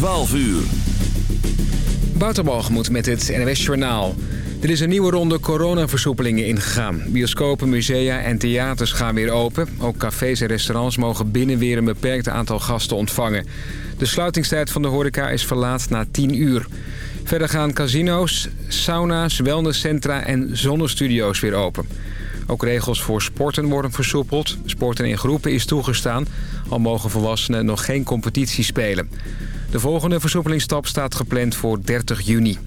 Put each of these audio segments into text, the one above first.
12 uur. Wouterbalgemoed met het NWS Journaal. Er is een nieuwe ronde coronaversoepelingen ingegaan. Bioscopen, musea en theaters gaan weer open. Ook cafés en restaurants mogen binnen weer een beperkt aantal gasten ontvangen. De sluitingstijd van de horeca is verlaat na 10 uur. Verder gaan casino's, sauna's, wellnesscentra en zonnestudio's weer open. Ook regels voor sporten worden versoepeld. Sporten in groepen is toegestaan, al mogen volwassenen nog geen competitie spelen. De volgende versoepelingsstap staat gepland voor 30 juni.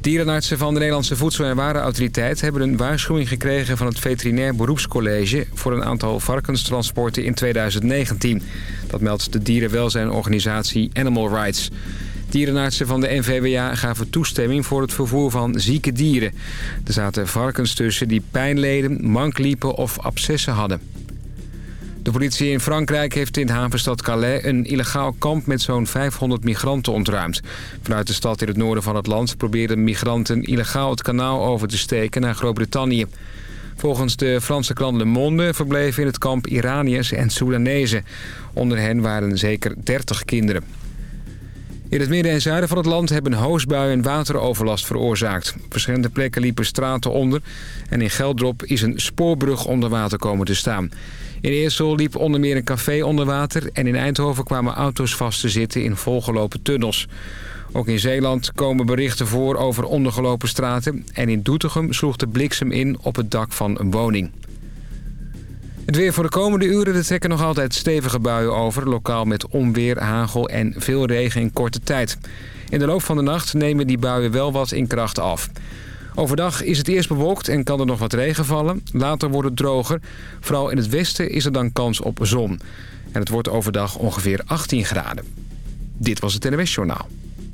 Dierenartsen van de Nederlandse Voedsel- en Warenautoriteit... hebben een waarschuwing gekregen van het Veterinair Beroepscollege... voor een aantal varkenstransporten in 2019. Dat meldt de dierenwelzijnorganisatie Animal Rights. Dierenartsen van de NVWA gaven toestemming voor het vervoer van zieke dieren. Er zaten varkens tussen die pijn leden, mank liepen of abscessen hadden. De politie in Frankrijk heeft in de havenstad Calais een illegaal kamp met zo'n 500 migranten ontruimd. Vanuit de stad in het noorden van het land probeerden migranten illegaal het kanaal over te steken naar Groot-Brittannië. Volgens de Franse krant Le Monde verbleven in het kamp Iraniërs en Soedanezen. Onder hen waren zeker 30 kinderen. In het midden en zuiden van het land hebben hoosbuien wateroverlast veroorzaakt. Verschillende plekken liepen straten onder en in Geldrop is een spoorbrug onder water komen te staan. In Eersel liep onder meer een café onder water... en in Eindhoven kwamen auto's vast te zitten in volgelopen tunnels. Ook in Zeeland komen berichten voor over ondergelopen straten... en in Doetinchem sloeg de bliksem in op het dak van een woning. Het weer voor de komende uren er trekken nog altijd stevige buien over... lokaal met onweer, hagel en veel regen in korte tijd. In de loop van de nacht nemen die buien wel wat in kracht af... Overdag is het eerst bewolkt en kan er nog wat regen vallen. Later wordt het droger. Vooral in het westen is er dan kans op zon. En het wordt overdag ongeveer 18 graden. Dit was het NWS Journaal.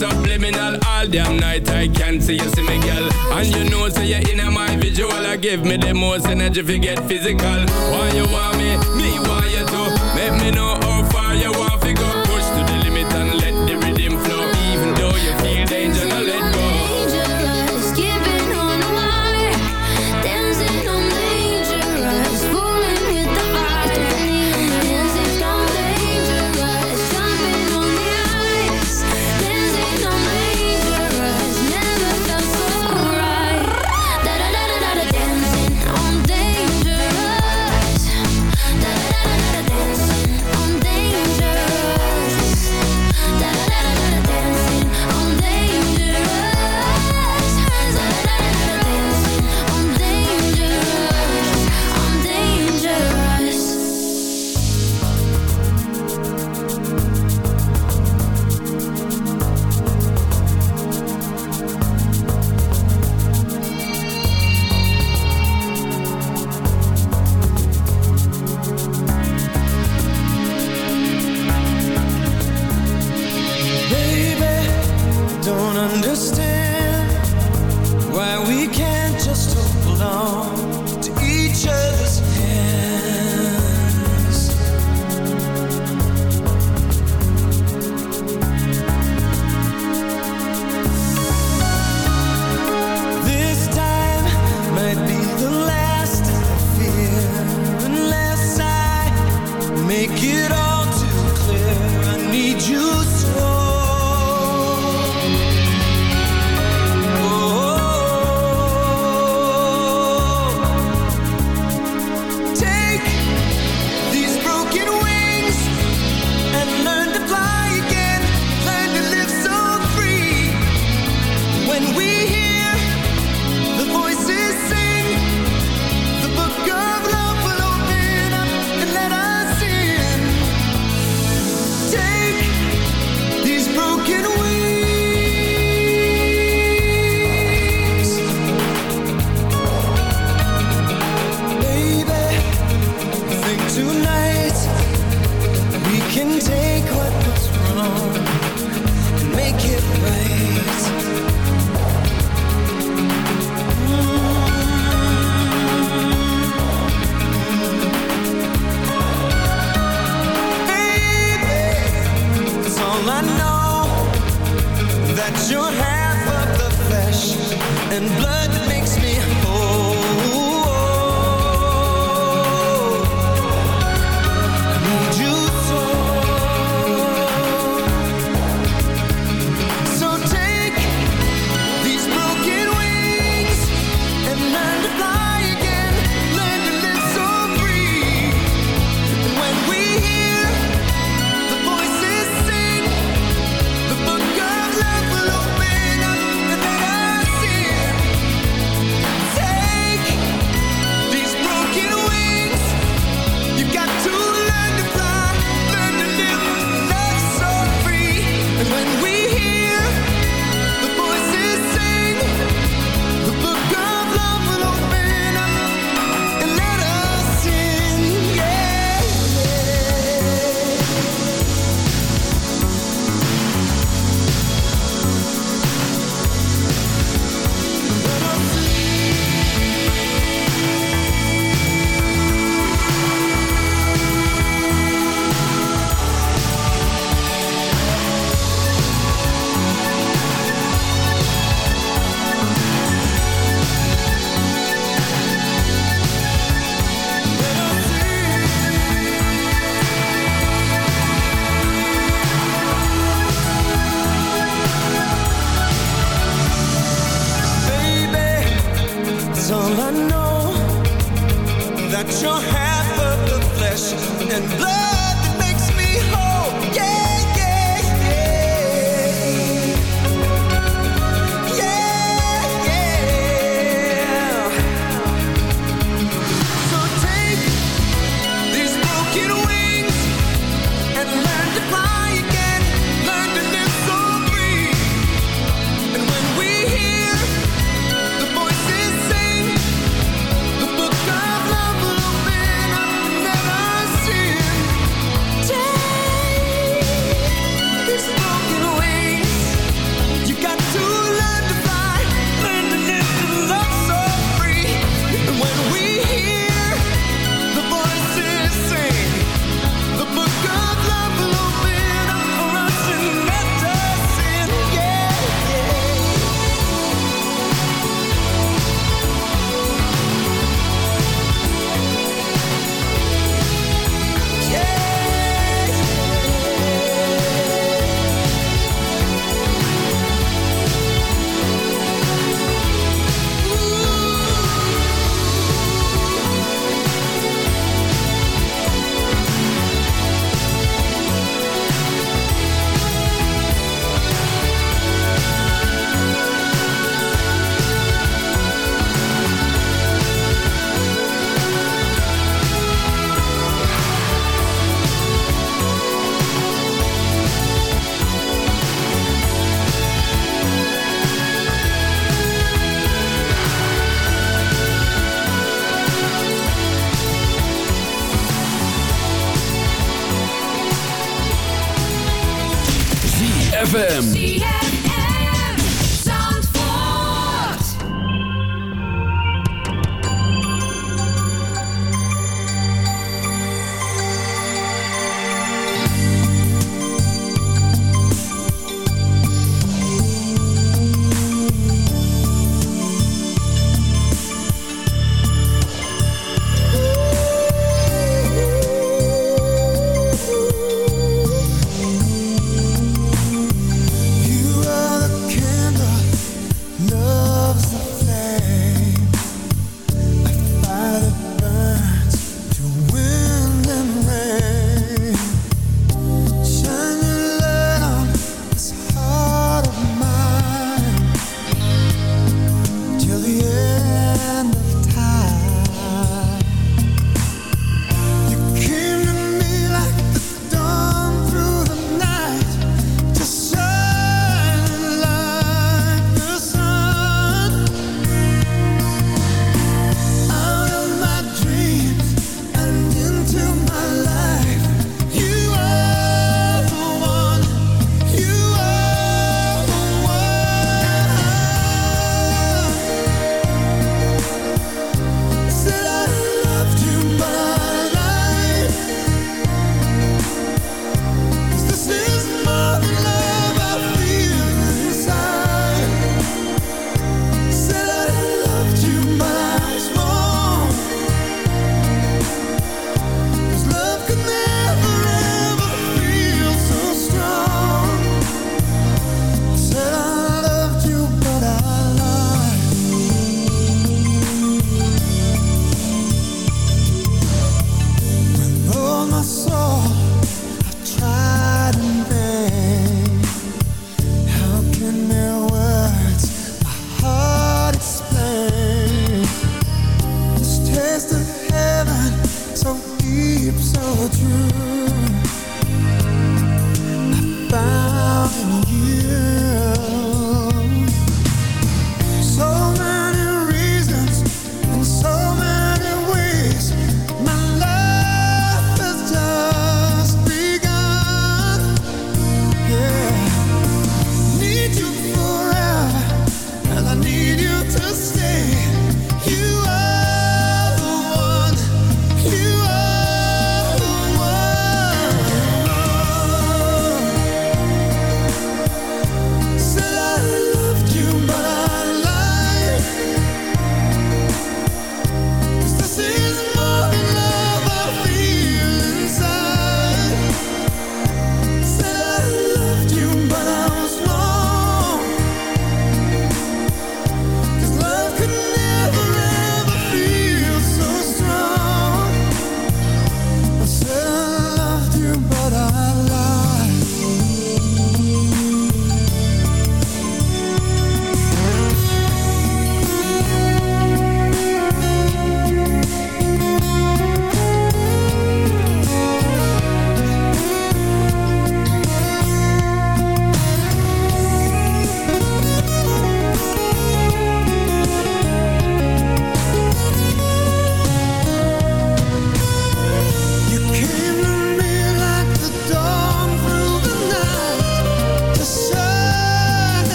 Subliminal all damn night I can't see you see me girl. And you know so you're in my visual I give me the most energy if you get physical. Why you want me, me want you to Make me know how far you want to go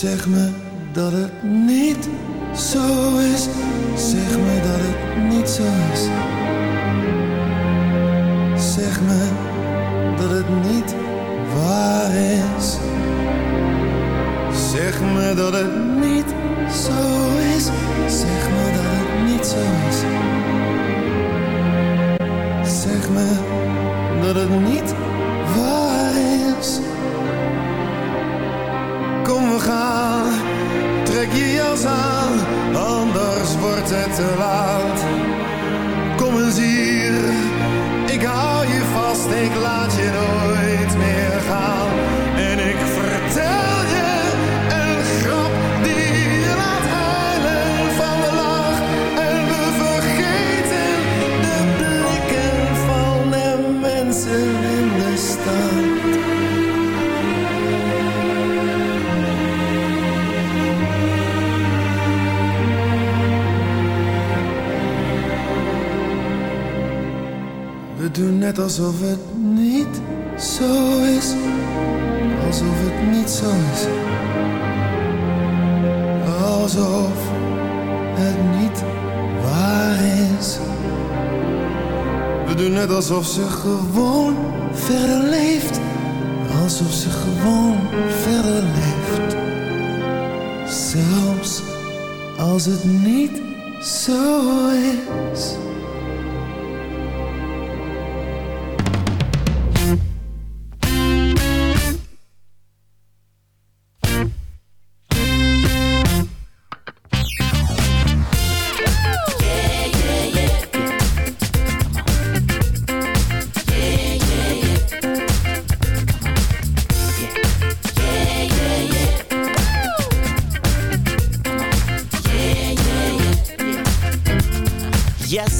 Zeg me dat het niet zo is. Zeg me dat alsof ze gewoon verder leeft. Alsof ze gewoon verder leeft. Zelfs als het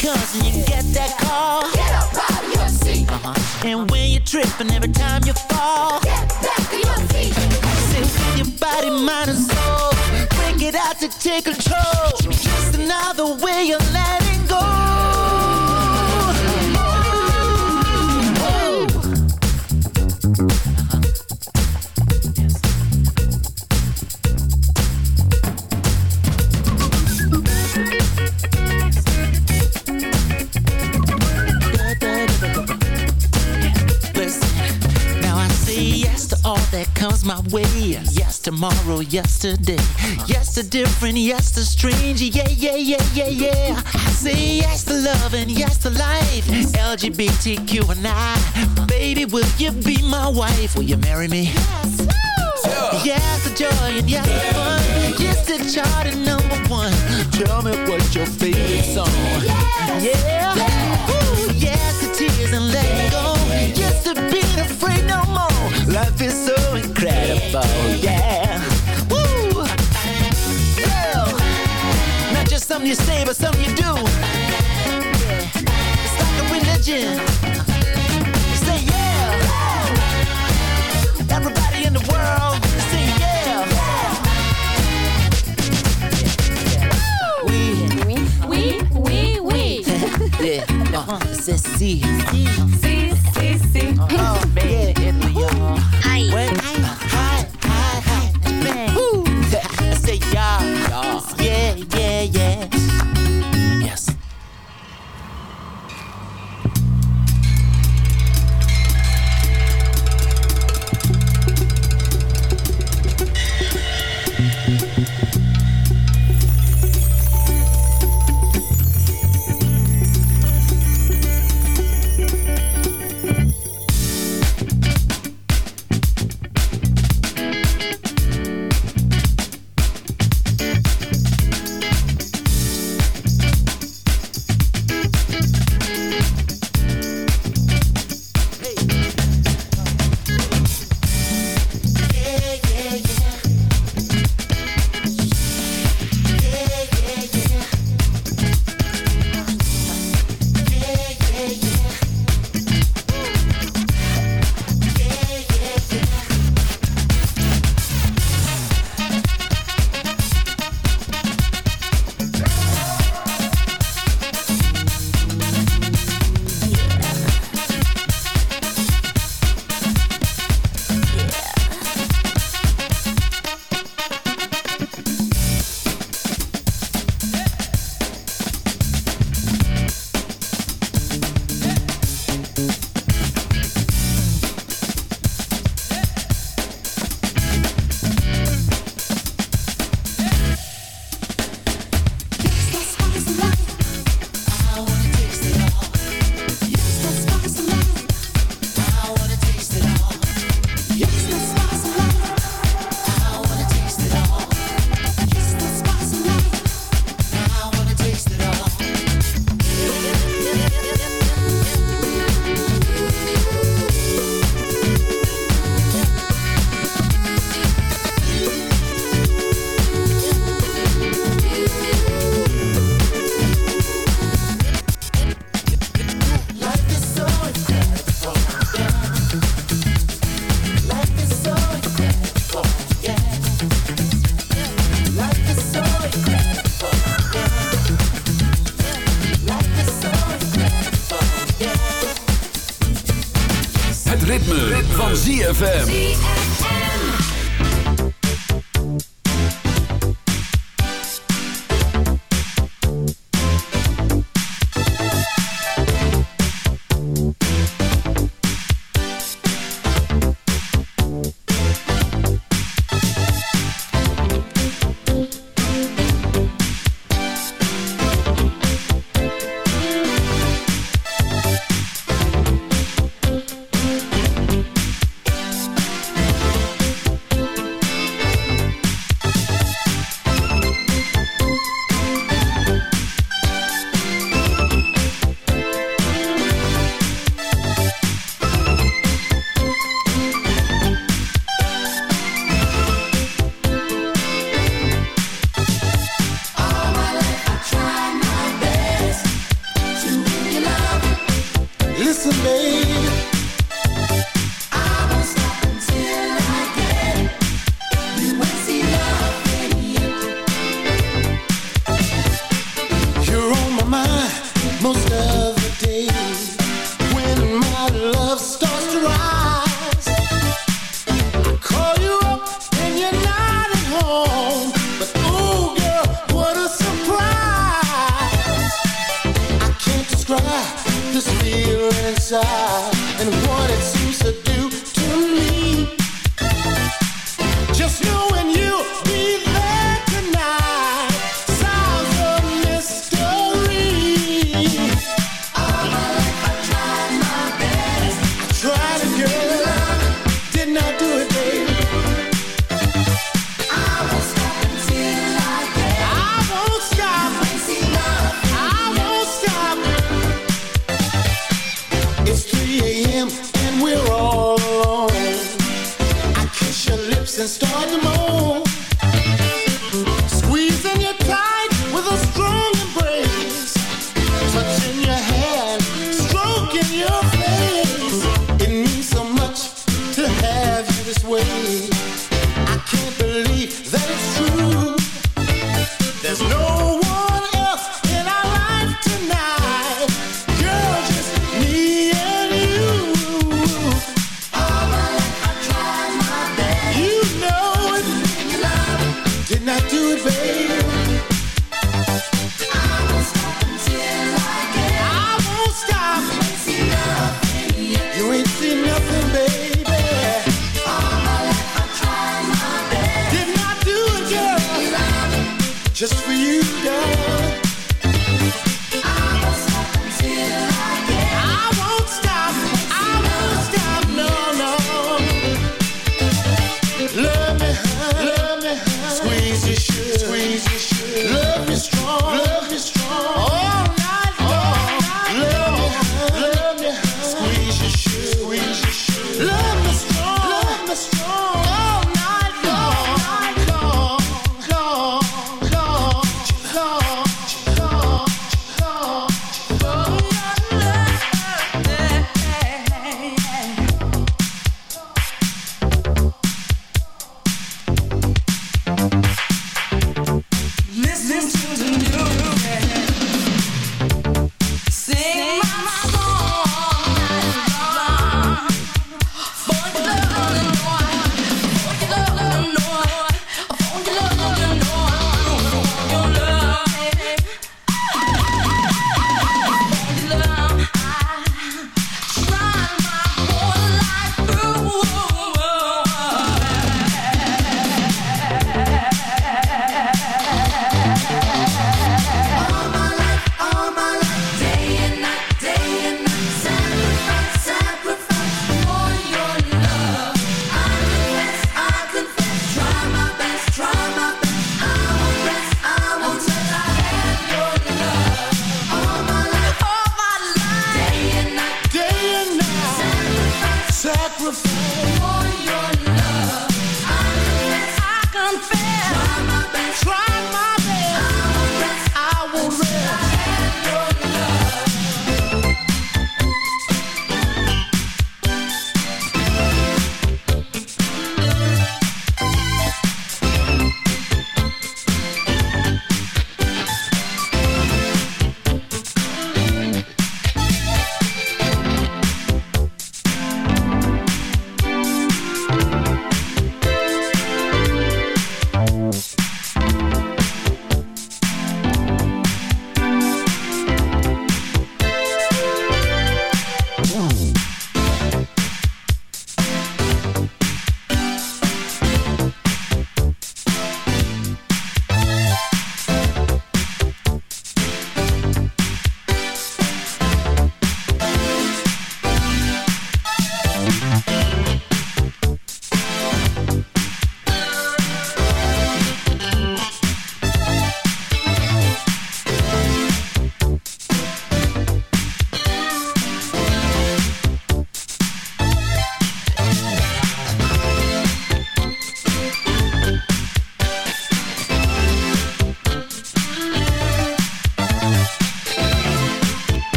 Comes and you get that call, Get up out of your seat. uh-huh. and when you trip and every time you fall, Get back to your feet. With your body, mind and soul Break it out to take control Just another way of letting go all that comes my way. Yes, tomorrow, yesterday. Yes to different, yes to strange. Yeah, yeah, yeah, yeah, yeah. I say yes to love and yes to life. LGBTQ and I. Baby, will you be my wife? Will you marry me? Yes Yes to joy and yes to fun. Yes to chart and number one. Tell me what your favorite song. Yeah. feel so incredible, yeah. Woo! Yeah. Not just something you say, but something you do. It's like a religion. Say yeah. Everybody in the world, say yeah. We, we, we, we. we. Yeah, uh, c'est see see see see. Oh, man. When I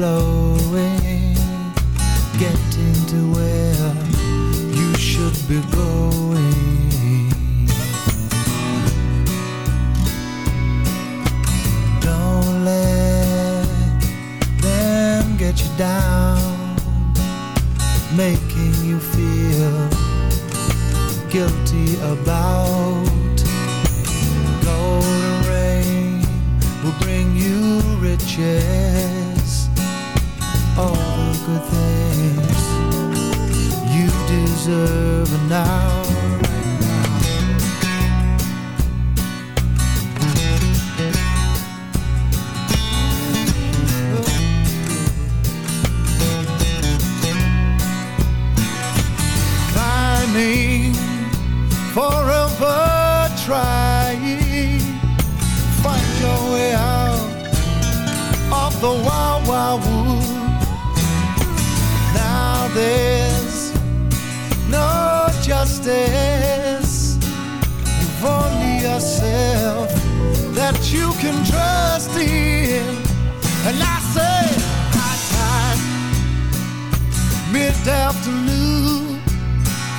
blowing, getting to where you should be going. trying find your way out of the wild, wild wood. Now there's no justice. You've only yourself that you can trust in. And I say, high time, mid-afternoon.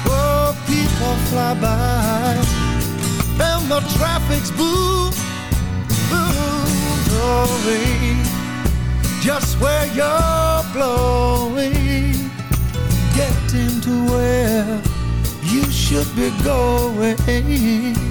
Oh, people fly by traffic's boom, boom, blowing Just where you're blowing. Getting to where you should be going.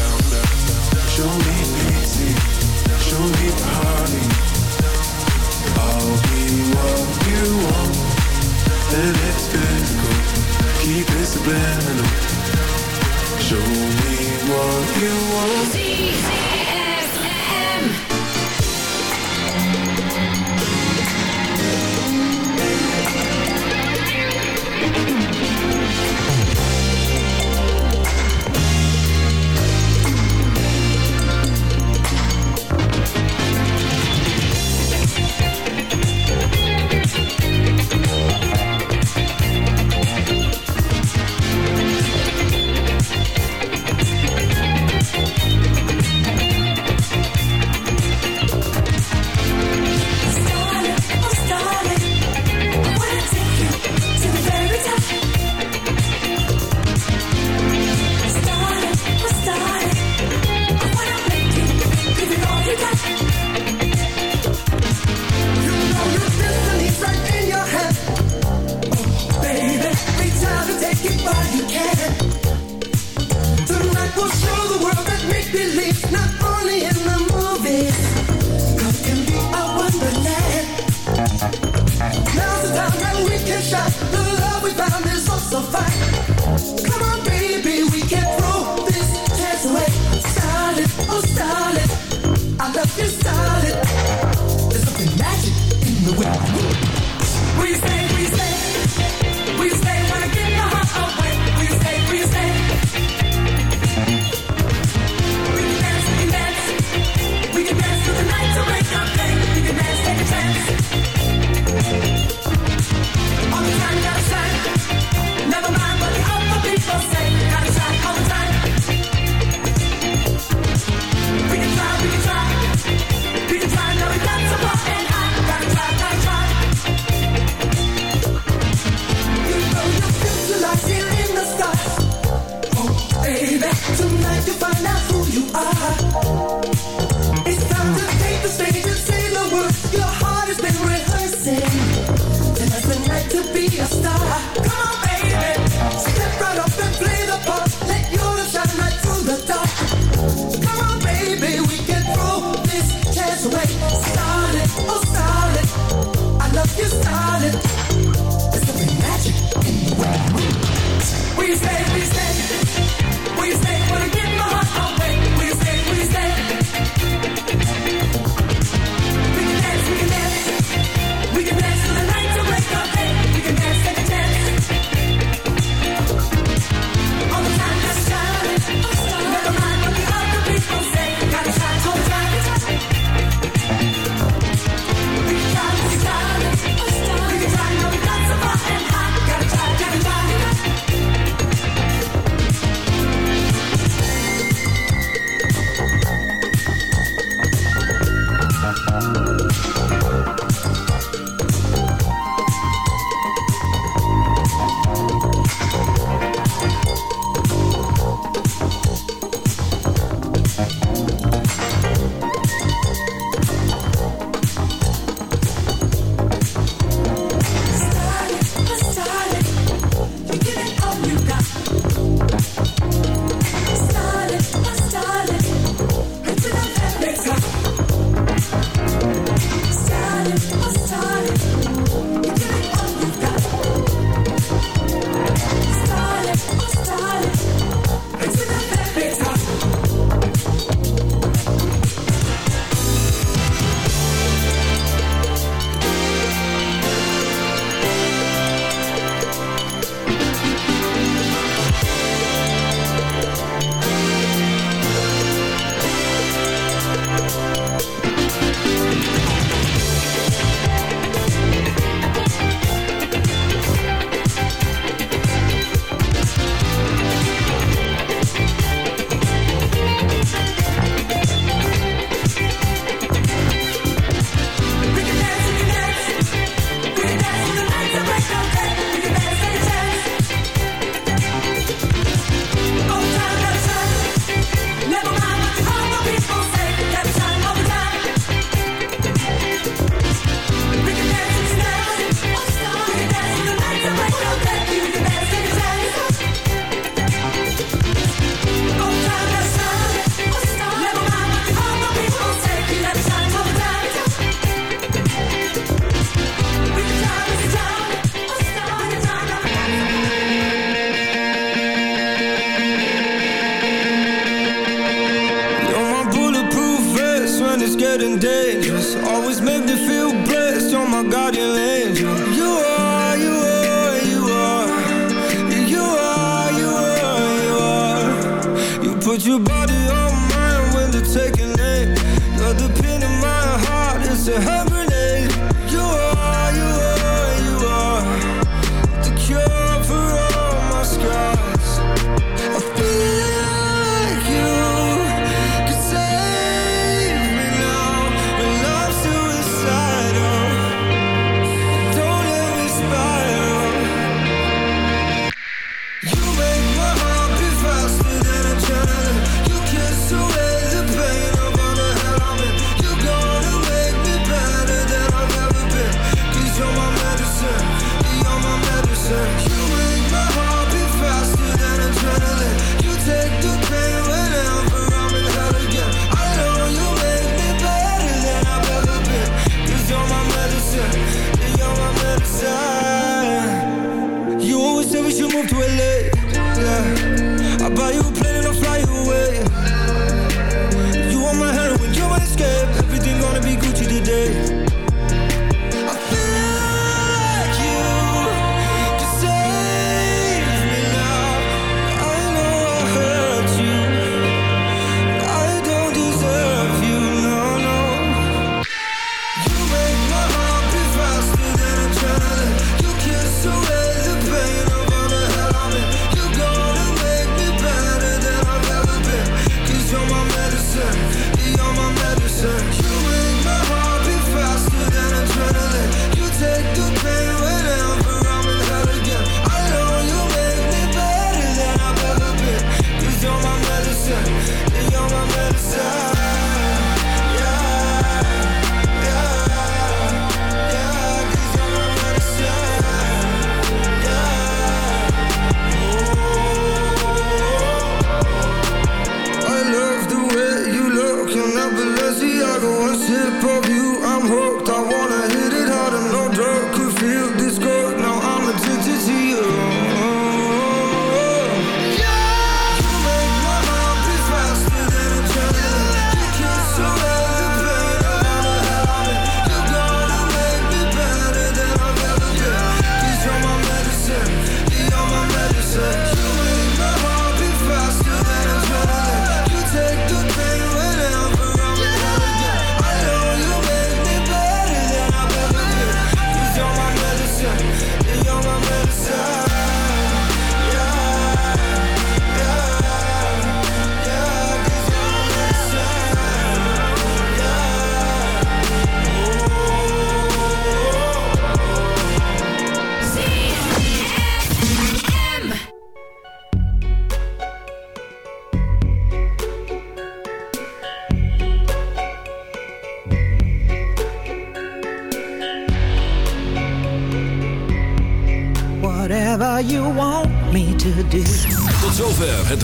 Trans put your body